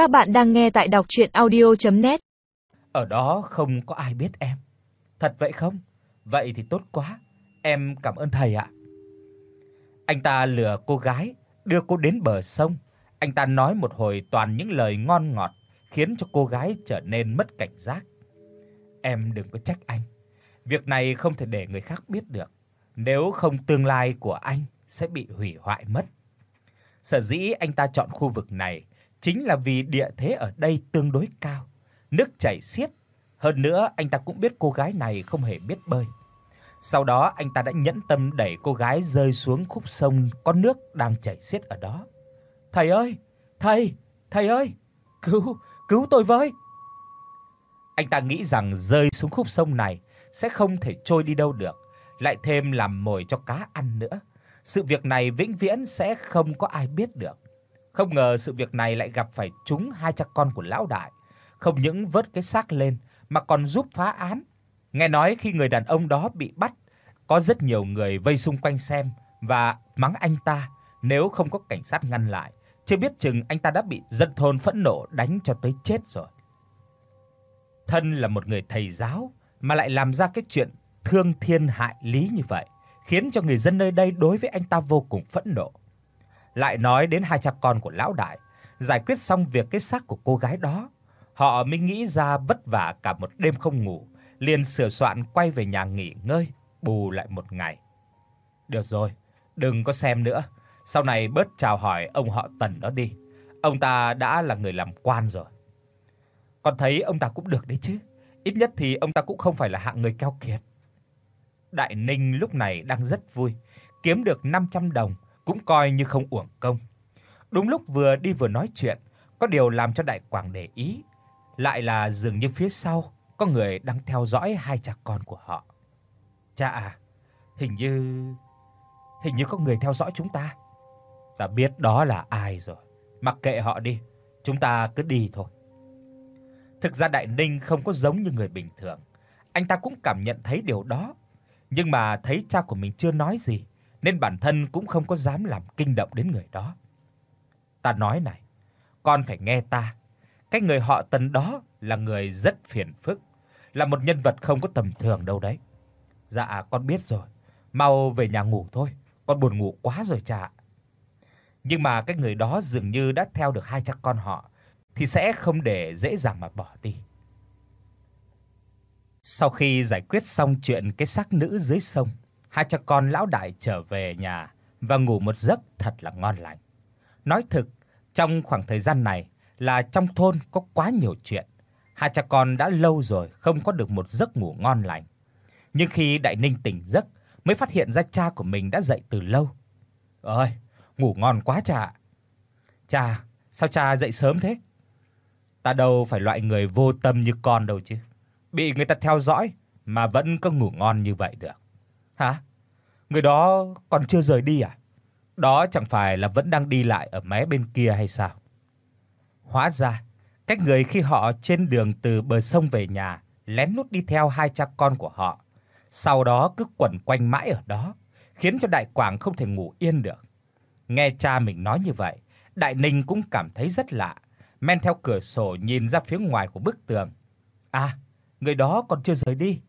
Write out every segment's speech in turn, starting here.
Các bạn đang nghe tại đọc audio net Ở đó không có ai biết em. Thật vậy không? Vậy thì tốt quá. Em cảm ơn thầy ạ. Anh ta lừa cô gái, đưa cô đến bờ sông. Anh ta nói một hồi toàn những lời ngon ngọt, khiến cho cô gái trở nên mất cảnh giác. Em đừng có trách anh. Việc này không thể để người khác biết được, nếu không tương lai của anh sẽ bị hủy hoại mất. Sở dĩ anh ta chọn khu vực này chính là vì địa thế ở đây tương đối cao, nước chảy xiết, hơn nữa anh ta cũng biết cô gái này không hề biết bơi. Sau đó anh ta đã nhẫn tâm đẩy cô gái rơi xuống khúc sông có nước đang chảy xiết ở đó. "Thầy ơi, thầy, thầy ơi, cứu, cứu tôi với." Anh ta nghĩ rằng rơi xuống khúc sông này sẽ không thể trôi đi đâu được, lại thêm làm mồi cho cá ăn nữa. Sự việc này vĩnh viễn sẽ không có ai biết được. Không ngờ sự việc này lại gặp phải chúng hai cha con của lão đại, không những vớt cái xác lên mà còn giúp phá án. Nghe nói khi người đàn ông đó bị bắt, có rất nhiều người vây xung quanh xem và mắng anh ta, nếu không có cảnh sát ngăn lại, chưa biết chừng anh ta đã bị dân thôn phẫn nộ đánh cho tới chết rồi. Thân là một người thầy giáo mà lại làm ra cái chuyện thương thiên hại lý như vậy, khiến cho người dân nơi đây đối với anh ta vô cùng phẫn nộ. Lại nói đến hai cha con của lão đại, giải quyết xong việc cái xác của cô gái đó, họ mới nghĩ ra vất vả cả một đêm không ngủ, liền sửa soạn quay về nhà nghỉ ngơi, bù lại một ngày. Được rồi, đừng có xem nữa, sau này bớt chào hỏi ông họ Tần đó đi. Ông ta đã là người làm quan rồi. Con thấy ông ta cũng được đấy chứ. Ít nhất thì ông ta cũng không phải là hạng người keo kiệt. Đại Ninh lúc này đang rất vui, kiếm được 500 đồng cũng coi như không uổng công. Đúng lúc vừa đi vừa nói chuyện, có điều làm cho Đại Quảng để ý, lại là dường như phía sau có người đang theo dõi hai cha con của họ. Cha à, hình như hình như có người theo dõi chúng ta. Ta biết đó là ai rồi, mặc kệ họ đi, chúng ta cứ đi thôi. Thực ra Đại Ninh không có giống như người bình thường, anh ta cũng cảm nhận thấy điều đó, nhưng mà thấy cha của mình chưa nói gì, nên bản thân cũng không có dám làm kinh động đến người đó. Ta nói này, con phải nghe ta. Cái người họ Tần đó là người rất phiền phức, là một nhân vật không có tầm thường đâu đấy. Dạ con biết rồi, mau về nhà ngủ thôi, con buồn ngủ quá rồi cha. Nhưng mà cái người đó dường như đã theo được hai cha con họ thì sẽ không để dễ dàng mà bỏ đi. Sau khi giải quyết xong chuyện cái xác nữ dưới sông, hai cha con lão đại trở về nhà và ngủ một giấc thật là ngon lành. Nói thực, trong khoảng thời gian này là trong thôn có quá nhiều chuyện, hai cha con đã lâu rồi không có được một giấc ngủ ngon lành. Nhưng khi Đại Ninh tỉnh giấc, mới phát hiện ra cha của mình đã dậy từ lâu. "Ơi, ngủ ngon quá cha." "Cha, sao cha dậy sớm thế?" "Ta đâu phải loại người vô tâm như con đâu chứ. Bị người ta theo dõi mà vẫn có ngủ ngon như vậy được." "Hả? Người đó còn chưa rời đi à? Đó chẳng phải là vẫn đang đi lại ở mé bên kia hay sao?" Hóa ra, cách người khi họ trên đường từ bờ sông về nhà, lén lút đi theo hai cha con của họ, sau đó cứ quẩn quanh mãi ở đó, khiến cho Đại Quảng không thể ngủ yên được. Nghe cha mình nói như vậy, Đại Ninh cũng cảm thấy rất lạ, men theo cửa sổ nhìn ra phía ngoài của bức tường. À, người đó còn chưa rời đi.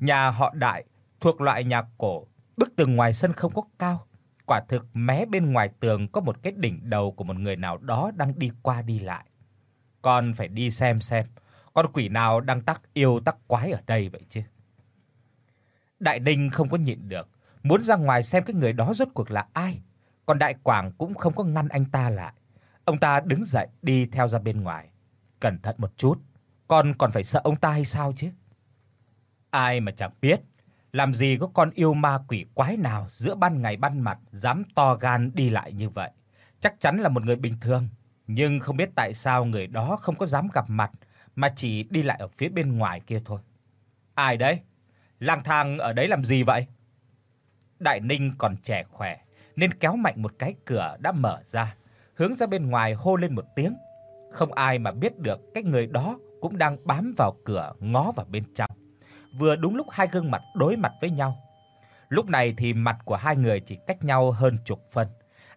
Nhà họ Đại thuộc loại nhà cổ, bức tường ngoài sân không có cao, quả thực mé bên ngoài tường có một cái đỉnh đầu của một người nào đó đang đi qua đi lại. Con phải đi xem xem, con quỷ nào đang tắc yêu tắc quái ở đây vậy chứ. Đại đình không có nhịn được, muốn ra ngoài xem cái người đó rốt cuộc là ai. Còn Đại Quảng cũng không có ngăn anh ta lại. Ông ta đứng dậy đi theo ra bên ngoài. Cẩn thận một chút, con còn phải sợ ông ta hay sao chứ? Ai mà chẳng biết, làm gì có con yêu ma quỷ quái nào giữa ban ngày ban mặt dám to gan đi lại như vậy. Chắc chắn là một người bình thường, nhưng không biết tại sao người đó không có dám gặp mặt mà chỉ đi lại ở phía bên ngoài kia thôi. Ai đấy? Lang thang ở đấy làm gì vậy? Đại Ninh còn trẻ khỏe nên kéo mạnh một cái cửa đã mở ra, hướng ra bên ngoài hô lên một tiếng. Không ai mà biết được cái người đó cũng đang bám vào cửa ngó vào bên trong. Vừa đúng lúc hai gương mặt đối mặt với nhau. Lúc này thì mặt của hai người chỉ cách nhau hơn chục phân.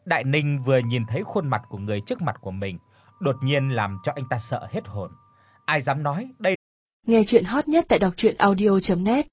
Đại Ninh vừa nhìn thấy khuôn mặt của người trước mặt của mình, đột nhiên làm cho anh ta sợ hết hồn. Ai dám nói đây Nghe truyện hot nhất tại doctruyenaudio.net